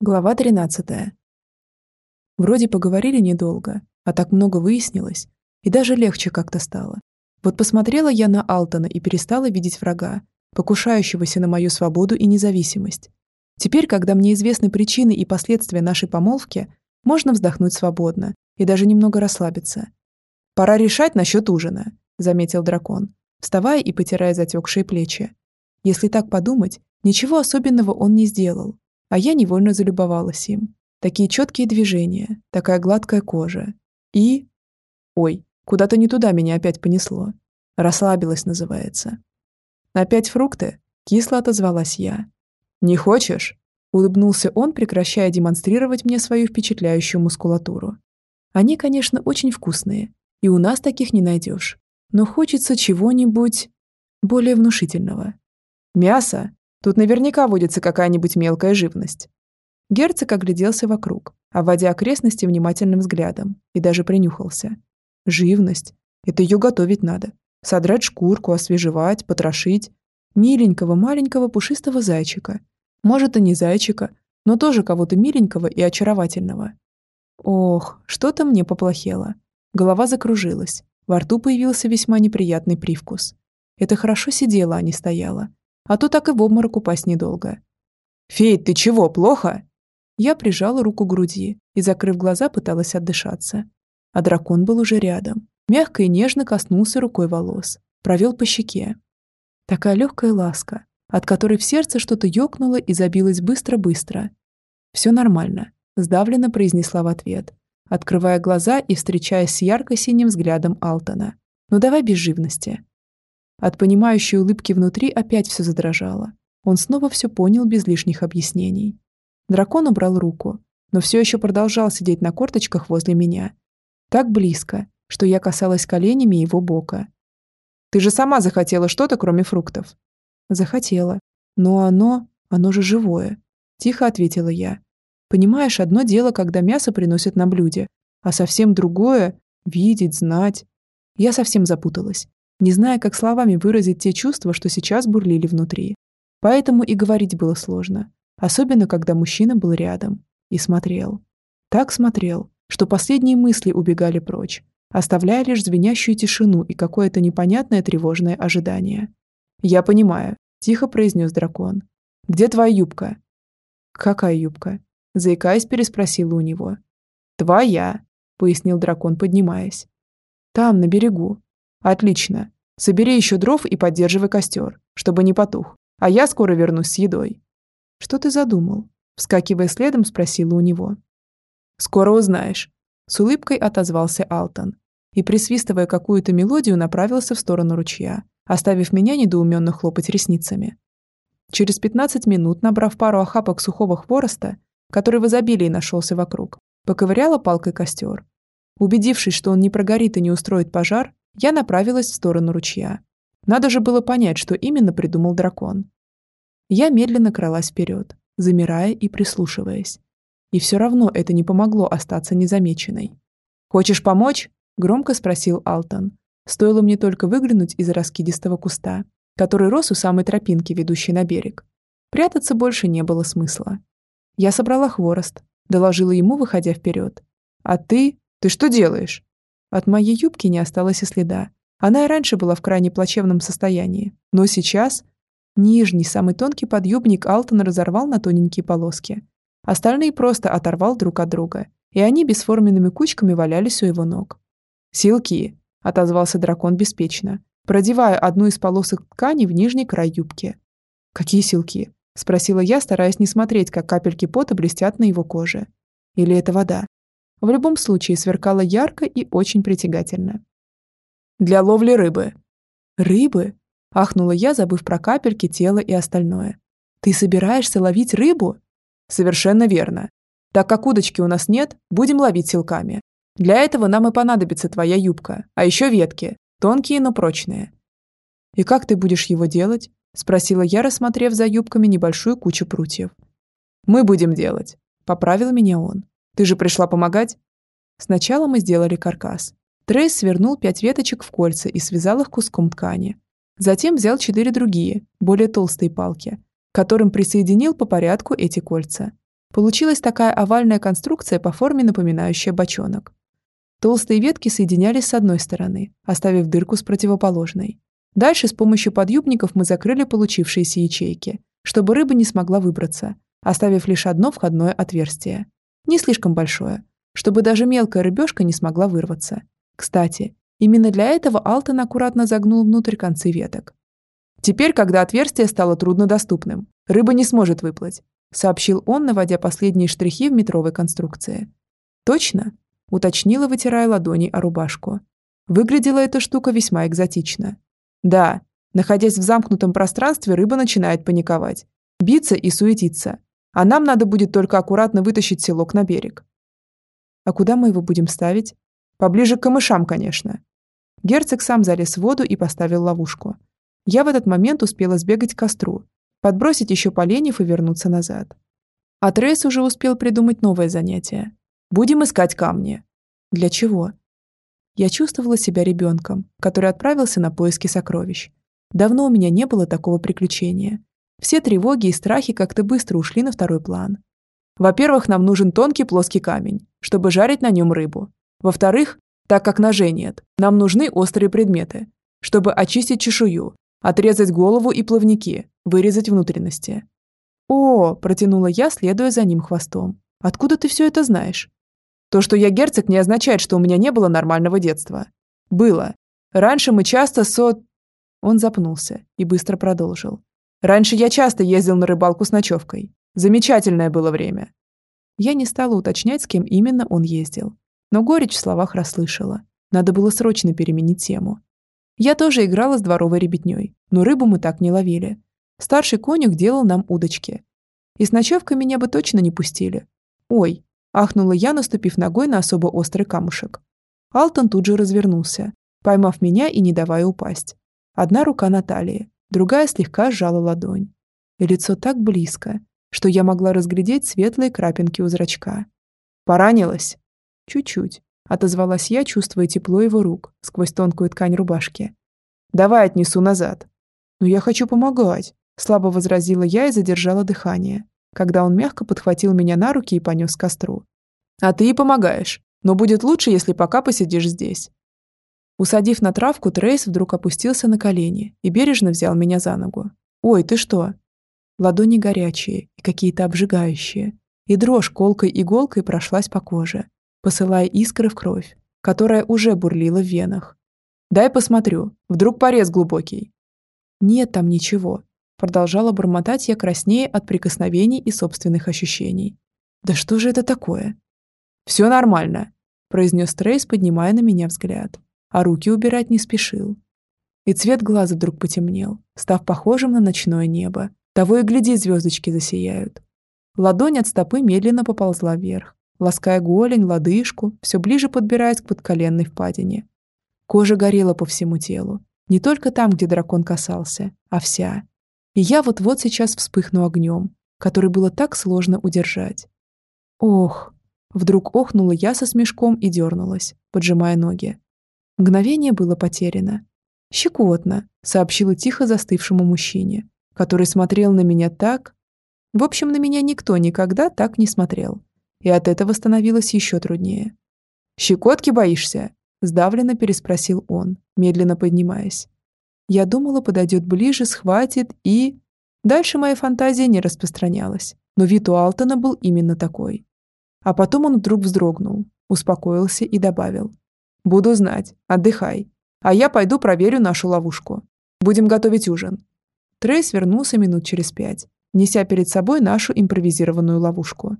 Глава 13. Вроде поговорили недолго, а так много выяснилось, и даже легче как-то стало. Вот посмотрела я на Алтона и перестала видеть врага, покушающегося на мою свободу и независимость. Теперь, когда мне известны причины и последствия нашей помолвки, можно вздохнуть свободно и даже немного расслабиться. «Пора решать насчет ужина», — заметил дракон, вставая и потирая затекшие плечи. Если так подумать, ничего особенного он не сделал, а я невольно залюбовалась им. Такие четкие движения, такая гладкая кожа. И... Ой, куда-то не туда меня опять понесло. Расслабилась, называется. Опять фрукты? Кисло отозвалась я. Не хочешь? Улыбнулся он, прекращая демонстрировать мне свою впечатляющую мускулатуру. Они, конечно, очень вкусные, и у нас таких не найдешь. Но хочется чего-нибудь более внушительного. Мясо? Тут наверняка водится какая-нибудь мелкая живность. Герцог огляделся вокруг, обводя окрестности внимательным взглядом, и даже принюхался. Живность. Это ее готовить надо. Содрать шкурку, освежевать, потрошить. Миленького, маленького, пушистого зайчика. Может, и не зайчика, но тоже кого-то миленького и очаровательного. Ох, что-то мне поплохело. Голова закружилась. Во рту появился весьма неприятный привкус. Это хорошо сидела, а не стояла а то так и в обморок упасть недолго. «Фейт, ты чего, плохо?» Я прижала руку к груди и, закрыв глаза, пыталась отдышаться. А дракон был уже рядом. Мягко и нежно коснулся рукой волос. Провел по щеке. Такая легкая ласка, от которой в сердце что-то ёкнуло и забилось быстро-быстро. «Все нормально», — сдавленно произнесла в ответ, открывая глаза и встречаясь с ярко-синим взглядом Алтона. «Ну давай без живности». От понимающей улыбки внутри опять все задрожало. Он снова все понял без лишних объяснений. Дракон убрал руку, но все еще продолжал сидеть на корточках возле меня. Так близко, что я касалась коленями его бока. «Ты же сама захотела что-то, кроме фруктов». «Захотела. Но оно... оно же живое», — тихо ответила я. «Понимаешь, одно дело, когда мясо приносят на блюде, а совсем другое — видеть, знать». Я совсем запуталась не зная, как словами выразить те чувства, что сейчас бурлили внутри. Поэтому и говорить было сложно, особенно когда мужчина был рядом и смотрел. Так смотрел, что последние мысли убегали прочь, оставляя лишь звенящую тишину и какое-то непонятное тревожное ожидание. «Я понимаю», — тихо произнес дракон. «Где твоя юбка?» «Какая юбка?» — заикаясь, переспросила у него. «Твоя», — пояснил дракон, поднимаясь. «Там, на берегу. Отлично. Собери еще дров и поддерживай костер, чтобы не потух. А я скоро вернусь с едой. Что ты задумал? Вскакивая следом, спросила у него. Скоро узнаешь. С улыбкой отозвался Алтон и, присвистывая какую-то мелодию, направился в сторону ручья, оставив меня недоуменно хлопать ресницами. Через 15 минут, набрав пару охапок сухого хвороста, который в изобилии нашелся вокруг, поковыряла палкой костер. Убедившись, что он не прогорит и не устроит пожар, я направилась в сторону ручья. Надо же было понять, что именно придумал дракон. Я медленно кралась вперед, замирая и прислушиваясь. И все равно это не помогло остаться незамеченной. «Хочешь помочь?» – громко спросил Алтон. Стоило мне только выглянуть из раскидистого куста, который рос у самой тропинки, ведущей на берег. Прятаться больше не было смысла. Я собрала хворост, доложила ему, выходя вперед. «А ты? Ты что делаешь?» От моей юбки не осталось и следа. Она и раньше была в крайне плачевном состоянии. Но сейчас... Нижний, самый тонкий подъюбник Алтон разорвал на тоненькие полоски. Остальные просто оторвал друг от друга, и они бесформенными кучками валялись у его ног. «Силки!» — отозвался дракон беспечно, продевая одну из полосок ткани в нижний край юбки. «Какие силки?» — спросила я, стараясь не смотреть, как капельки пота блестят на его коже. «Или это вода?» В любом случае сверкала ярко и очень притягательно. «Для ловли рыбы». «Рыбы?» – ахнула я, забыв про капельки, тело и остальное. «Ты собираешься ловить рыбу?» «Совершенно верно. Так как удочки у нас нет, будем ловить силками. Для этого нам и понадобится твоя юбка, а еще ветки, тонкие, но прочные». «И как ты будешь его делать?» – спросила я, рассмотрев за юбками небольшую кучу прутьев. «Мы будем делать», – поправил меня он. Ты же пришла помогать?» Сначала мы сделали каркас. Трейс свернул пять веточек в кольца и связал их куском ткани. Затем взял четыре другие, более толстые палки, к которым присоединил по порядку эти кольца. Получилась такая овальная конструкция по форме, напоминающая бочонок. Толстые ветки соединялись с одной стороны, оставив дырку с противоположной. Дальше с помощью подъюбников мы закрыли получившиеся ячейки, чтобы рыба не смогла выбраться, оставив лишь одно входное отверстие. Не слишком большое, чтобы даже мелкая рыбешка не смогла вырваться. Кстати, именно для этого Алтон аккуратно загнул внутрь концы веток. Теперь, когда отверстие стало труднодоступным, рыба не сможет выплыть, сообщил он, наводя последние штрихи в метровой конструкции. Точно? уточнила, вытирая ладони о рубашку. Выглядела эта штука весьма экзотично. Да, находясь в замкнутом пространстве, рыба начинает паниковать, биться и суетиться. А нам надо будет только аккуратно вытащить селок на берег. А куда мы его будем ставить? Поближе к камышам, конечно. Герцог сам залез в воду и поставил ловушку. Я в этот момент успела сбегать к костру, подбросить еще поленьев и вернуться назад. А Трейс уже успел придумать новое занятие. Будем искать камни. Для чего? Я чувствовала себя ребенком, который отправился на поиски сокровищ. Давно у меня не было такого приключения. Все тревоги и страхи как-то быстро ушли на второй план. Во-первых, нам нужен тонкий плоский камень, чтобы жарить на нем рыбу. Во-вторых, так как ножей нет, нам нужны острые предметы, чтобы очистить чешую, отрезать голову и плавники, вырезать внутренности. «О!» – протянула я, следуя за ним хвостом. «Откуда ты все это знаешь?» То, что я герцог, не означает, что у меня не было нормального детства. Было. Раньше мы часто со... Он запнулся и быстро продолжил. Раньше я часто ездил на рыбалку с ночевкой. Замечательное было время. Я не стала уточнять, с кем именно он ездил. Но горечь в словах расслышала. Надо было срочно переменить тему. Я тоже играла с дворовой ребятней, но рыбу мы так не ловили. Старший конюх делал нам удочки. И с ночевкой меня бы точно не пустили. Ой, Ахнула я, наступив ногой на особо острый камушек. Алтон тут же развернулся, поймав меня и не давая упасть. Одна рука на талии, другая слегка сжала ладонь. И лицо так близко, что я могла разглядеть светлые крапинки у зрачка. «Поранилась?» «Чуть-чуть», — отозвалась я, чувствуя тепло его рук сквозь тонкую ткань рубашки. «Давай отнесу назад». «Но я хочу помогать», — слабо возразила я и задержала дыхание, когда он мягко подхватил меня на руки и понес к костру. «А ты и помогаешь, но будет лучше, если пока посидишь здесь». Усадив на травку, Трейс вдруг опустился на колени и бережно взял меня за ногу. «Ой, ты что?» Ладони горячие и какие-то обжигающие, и дрожь колкой иголкой прошлась по коже, посылая искры в кровь, которая уже бурлила в венах. «Дай посмотрю, вдруг порез глубокий». «Нет там ничего», Продолжала бормотать я краснее от прикосновений и собственных ощущений. «Да что же это такое?» «Все нормально», – произнес Трейс, поднимая на меня взгляд, а руки убирать не спешил. И цвет глаза вдруг потемнел, став похожим на ночное небо. Того и гляди, звездочки засияют. Ладонь от стопы медленно поползла вверх, лаская голень, лодыжку, все ближе подбираясь к подколенной впадине. Кожа горела по всему телу, не только там, где дракон касался, а вся. И я вот-вот сейчас вспыхну огнем, который было так сложно удержать. Ох! Вдруг охнула я со смешком и дернулась, поджимая ноги. Мгновение было потеряно. «Щекотно», — сообщила тихо застывшему мужчине, который смотрел на меня так... В общем, на меня никто никогда так не смотрел. И от этого становилось еще труднее. «Щекотки боишься?» — сдавленно переспросил он, медленно поднимаясь. Я думала, подойдет ближе, схватит и... Дальше моя фантазия не распространялась, но вид у Алтона был именно такой. А потом он вдруг вздрогнул, успокоился и добавил. «Буду знать. Отдыхай. А я пойду проверю нашу ловушку. Будем готовить ужин». Трейс вернулся минут через пять, неся перед собой нашу импровизированную ловушку.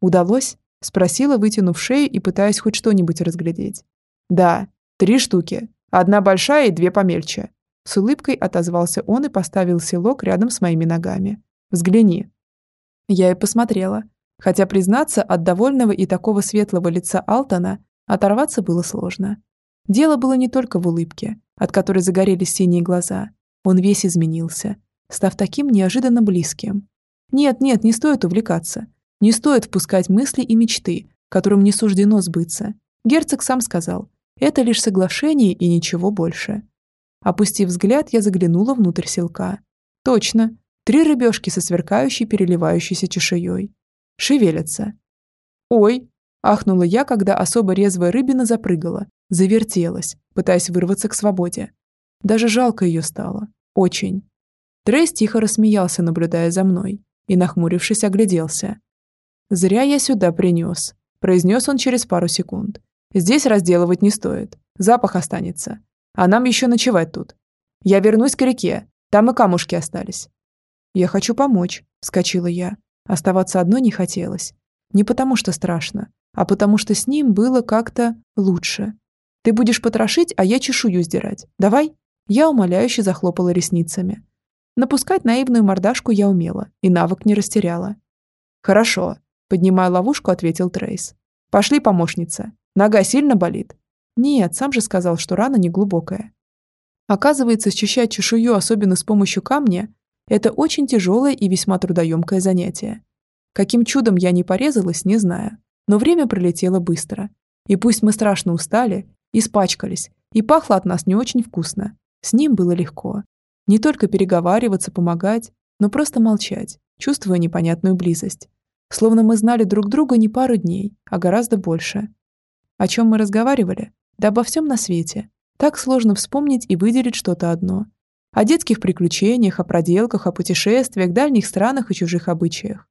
«Удалось?» – спросила, вытянув шею и пытаясь хоть что-нибудь разглядеть. «Да, три штуки. Одна большая и две помельче. С улыбкой отозвался он и поставил селок рядом с моими ногами. «Взгляни». Я и посмотрела. Хотя, признаться, от довольного и такого светлого лица Алтона оторваться было сложно. Дело было не только в улыбке, от которой загорелись синие глаза. Он весь изменился, став таким неожиданно близким. Нет, нет, не стоит увлекаться. Не стоит впускать мысли и мечты, которым не суждено сбыться. Герцог сам сказал, это лишь соглашение и ничего больше. Опустив взгляд, я заглянула внутрь селка. Точно, три рыбешки со сверкающей переливающейся чешуей. Шевелятся. «Ой!» – ахнула я, когда особо резвая рыбина запрыгала, завертелась, пытаясь вырваться к свободе. Даже жалко ее стало. Очень. Трейс тихо рассмеялся, наблюдая за мной, и, нахмурившись, огляделся. «Зря я сюда принес», – произнес он через пару секунд. «Здесь разделывать не стоит. Запах останется. А нам еще ночевать тут. Я вернусь к реке. Там и камушки остались». «Я хочу помочь», – вскочила я. Оставаться одной не хотелось. Не потому что страшно, а потому что с ним было как-то лучше. Ты будешь потрошить, а я чешую сдирать. Давай?» Я умоляюще захлопала ресницами. Напускать наивную мордашку я умела, и навык не растеряла. «Хорошо», — поднимая ловушку, ответил Трейс. «Пошли, помощница. Нога сильно болит?» «Нет, сам же сказал, что рана неглубокая». Оказывается, счищать чешую, особенно с помощью камня, это очень тяжелое и весьма трудоемкое занятие. Каким чудом я не порезалась, не знаю. Но время пролетело быстро. И пусть мы страшно устали, испачкались, и пахло от нас не очень вкусно, с ним было легко. Не только переговариваться, помогать, но просто молчать, чувствуя непонятную близость. Словно мы знали друг друга не пару дней, а гораздо больше. О чем мы разговаривали? Да обо всем на свете. Так сложно вспомнить и выделить что-то одно. О детских приключениях, о проделках, о путешествиях, дальних странах и чужих обычаях.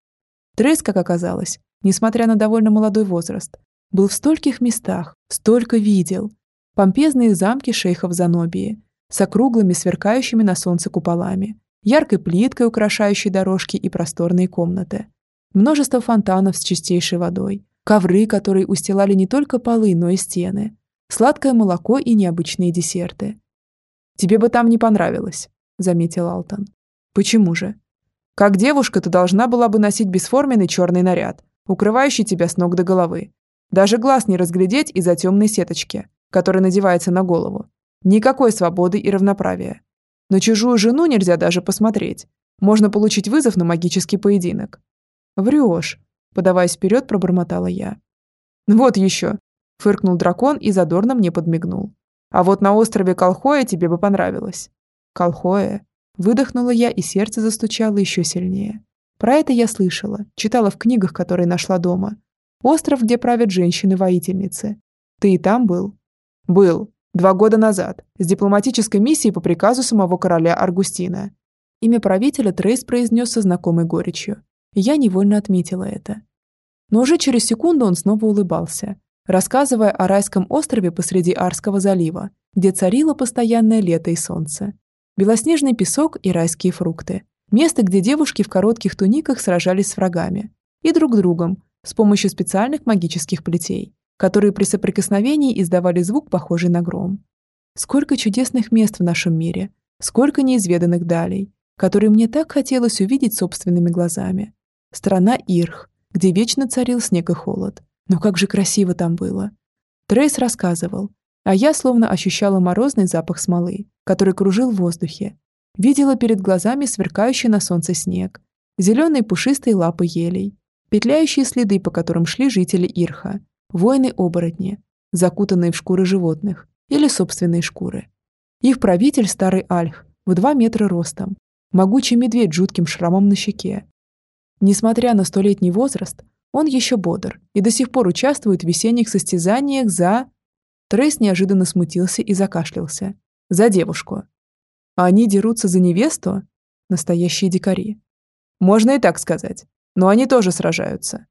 Трейс, как оказалось, несмотря на довольно молодой возраст, был в стольких местах, столько видел. Помпезные замки шейхов Занобии, с округлыми, сверкающими на солнце куполами, яркой плиткой, украшающей дорожки и просторные комнаты. Множество фонтанов с чистейшей водой, ковры, которые устилали не только полы, но и стены, сладкое молоко и необычные десерты. «Тебе бы там не понравилось», — заметил Алтон. «Почему же?» «Как девушка ты должна была бы носить бесформенный черный наряд, укрывающий тебя с ног до головы. Даже глаз не разглядеть из-за темной сеточки, которая надевается на голову. Никакой свободы и равноправия. На чужую жену нельзя даже посмотреть. Можно получить вызов на магический поединок. Врешь, подаваясь вперед, пробормотала я. Вот еще, фыркнул дракон и задорно мне подмигнул. А вот на острове Колхоя тебе бы понравилось. Колхоя. Выдохнула я, и сердце застучало еще сильнее. Про это я слышала, читала в книгах, которые нашла дома. Остров, где правят женщины-воительницы. Ты и там был? Был, Два года назад, с дипломатической миссией по приказу самого короля Аргустина. Имя правителя Трейс произнес со знакомой горечью. Я невольно отметила это. Но уже через секунду он снова улыбался, рассказывая о райском острове посреди Арского залива, где царило постоянное лето и солнце. Белоснежный песок и райские фрукты. Место, где девушки в коротких туниках сражались с врагами. И друг другом, с помощью специальных магических плетей которые при соприкосновении издавали звук, похожий на гром. Сколько чудесных мест в нашем мире, сколько неизведанных далей, которые мне так хотелось увидеть собственными глазами. Страна Ирх, где вечно царил снег и холод. Но как же красиво там было. Трейс рассказывал, а я словно ощущала морозный запах смолы, который кружил в воздухе. Видела перед глазами сверкающий на солнце снег, зеленые пушистые лапы елей, петляющие следы, по которым шли жители Ирха, воины-оборотни, закутанные в шкуры животных или собственные шкуры. Их правитель старый Альх, в два метра ростом, могучий медведь с жутким шрамом на щеке. Несмотря на столетний возраст, он еще бодр и до сих пор участвует в весенних состязаниях за... Трейс неожиданно смутился и закашлялся. За девушку. А они дерутся за невесту? Настоящие дикари. Можно и так сказать. Но они тоже сражаются.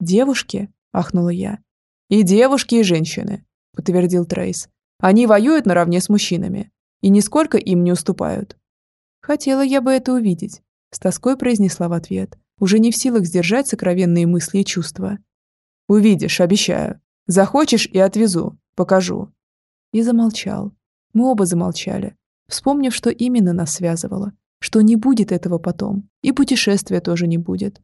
Девушки? Ахнула я. «И девушки, и женщины», — подтвердил Трейс. «Они воюют наравне с мужчинами и нисколько им не уступают». «Хотела я бы это увидеть», — с тоской произнесла в ответ, уже не в силах сдержать сокровенные мысли и чувства. «Увидишь, обещаю. Захочешь и отвезу, покажу». И замолчал. Мы оба замолчали, вспомнив, что именно нас связывало, что не будет этого потом, и путешествия тоже не будет.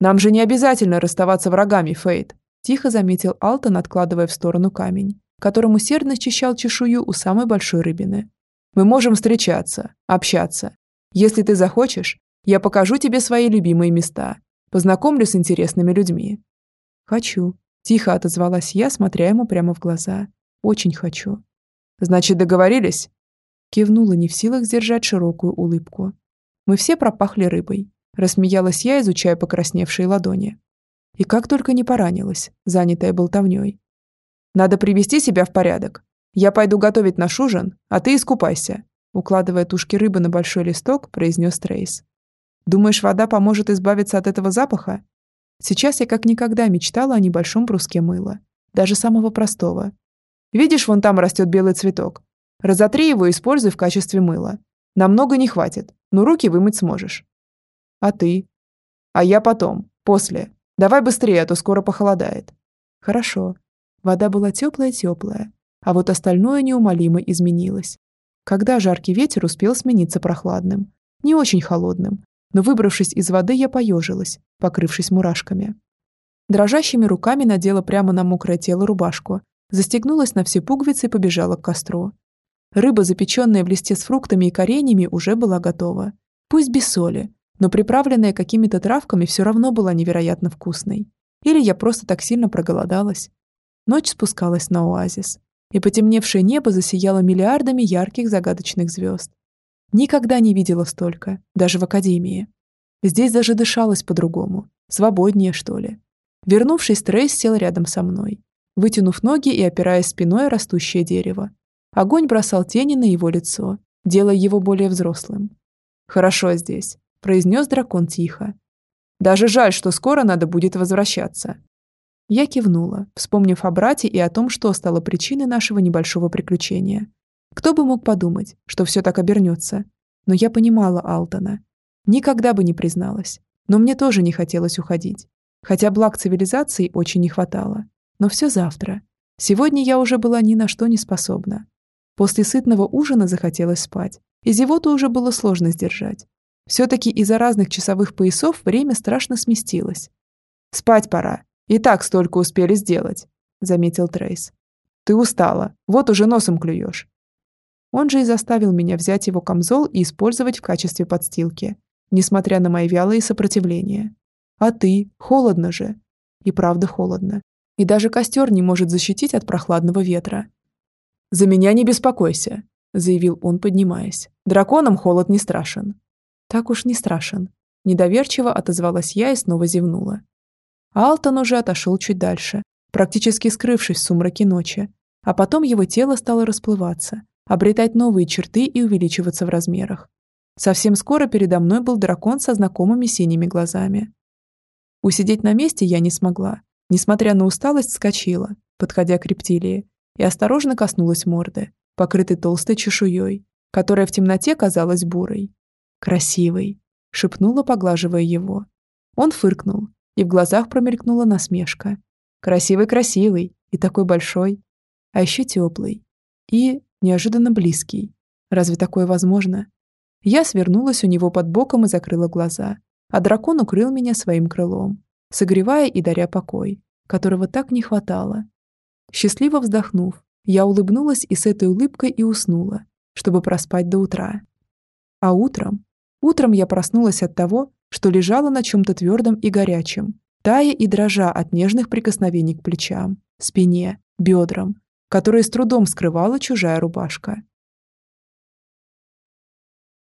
«Нам же не обязательно расставаться врагами, Фейт», Тихо заметил Алтон, откладывая в сторону камень, которым усердно счищал чешую у самой большой рыбины. «Мы можем встречаться, общаться. Если ты захочешь, я покажу тебе свои любимые места, познакомлю с интересными людьми». «Хочу», – тихо отозвалась я, смотря ему прямо в глаза. «Очень хочу». «Значит, договорились?» Кивнула не в силах сдержать широкую улыбку. «Мы все пропахли рыбой», – рассмеялась я, изучая покрасневшие ладони. И как только не поранилась, занятая болтовней. «Надо привести себя в порядок. Я пойду готовить наш ужин, а ты искупайся», укладывая тушки рыбы на большой листок, произнес Трейс. «Думаешь, вода поможет избавиться от этого запаха?» Сейчас я как никогда мечтала о небольшом бруске мыла, даже самого простого. Видишь, вон там растет белый цветок. Разотри его и используй в качестве мыла. Намного не хватит, но руки вымыть сможешь. А ты? А я потом, после. Давай быстрее, а то скоро похолодает. Хорошо. Вода была теплая-теплая, а вот остальное неумолимо изменилось. Когда жаркий ветер успел смениться прохладным, не очень холодным, но выбравшись из воды, я поежилась, покрывшись мурашками. Дрожащими руками надела прямо на мокрое тело рубашку, застегнулась на все пуговицы и побежала к костру. Рыба, запеченная в листе с фруктами и коренями, уже была готова. Пусть без соли, но приправленная какими-то травками все равно была невероятно вкусной. Или я просто так сильно проголодалась. Ночь спускалась на оазис, и потемневшее небо засияло миллиардами ярких загадочных звезд. Никогда не видела столько, даже в академии. Здесь даже дышалось по-другому, свободнее, что ли. Вернувшись, Трейс сел рядом со мной, вытянув ноги и опираясь спиной растущее дерево. Огонь бросал тени на его лицо, делая его более взрослым. «Хорошо здесь», — произнес дракон тихо. «Даже жаль, что скоро надо будет возвращаться». Я кивнула, вспомнив о брате и о том, что стало причиной нашего небольшого приключения. Кто бы мог подумать, что все так обернется? Но я понимала Алтона. Никогда бы не призналась. Но мне тоже не хотелось уходить. Хотя благ цивилизации очень не хватало. Но все завтра. Сегодня я уже была ни на что не способна. После сытного ужина захотелось спать, и зевоту уже было сложно сдержать. Все-таки из-за разных часовых поясов время страшно сместилось. «Спать пора. И так столько успели сделать», — заметил Трейс. «Ты устала. Вот уже носом клюешь». Он же и заставил меня взять его камзол и использовать в качестве подстилки, несмотря на мои вялые сопротивления. «А ты? Холодно же». И правда холодно. И даже костер не может защитить от прохладного ветра. «За меня не беспокойся», — заявил он, поднимаясь. «Драконам холод не страшен». «Так уж не страшен». Недоверчиво отозвалась я и снова зевнула. Алтон уже отошел чуть дальше, практически скрывшись в сумраке ночи, а потом его тело стало расплываться, обретать новые черты и увеличиваться в размерах. Совсем скоро передо мной был дракон со знакомыми синими глазами. Усидеть на месте я не смогла. Несмотря на усталость, вскочила, подходя к рептилии, и осторожно коснулась морды, покрытой толстой чешуей, которая в темноте казалась бурой. «Красивый», — шепнула, поглаживая его. Он фыркнул, и в глазах промелькнула насмешка. «Красивый-красивый, и такой большой, а еще теплый, и неожиданно близкий. Разве такое возможно?» Я свернулась у него под боком и закрыла глаза, а дракон укрыл меня своим крылом, согревая и даря покой, которого так не хватало. Счастливо вздохнув, я улыбнулась и с этой улыбкой и уснула, чтобы проспать до утра. А утром? Утром я проснулась от того, что лежала на чем-то твердом и горячем, тая и дрожа от нежных прикосновений к плечам, спине, бедрам, которые с трудом скрывала чужая рубашка.